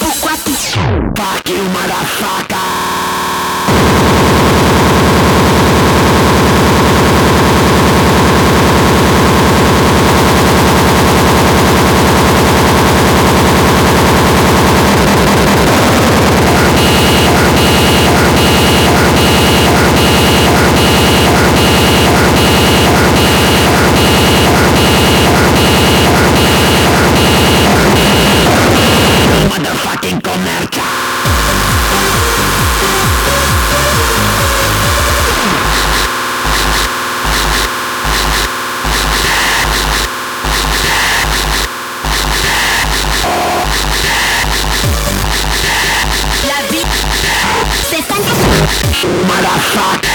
Pourquoi tout Fuck you, motherfucker! Motherfucker!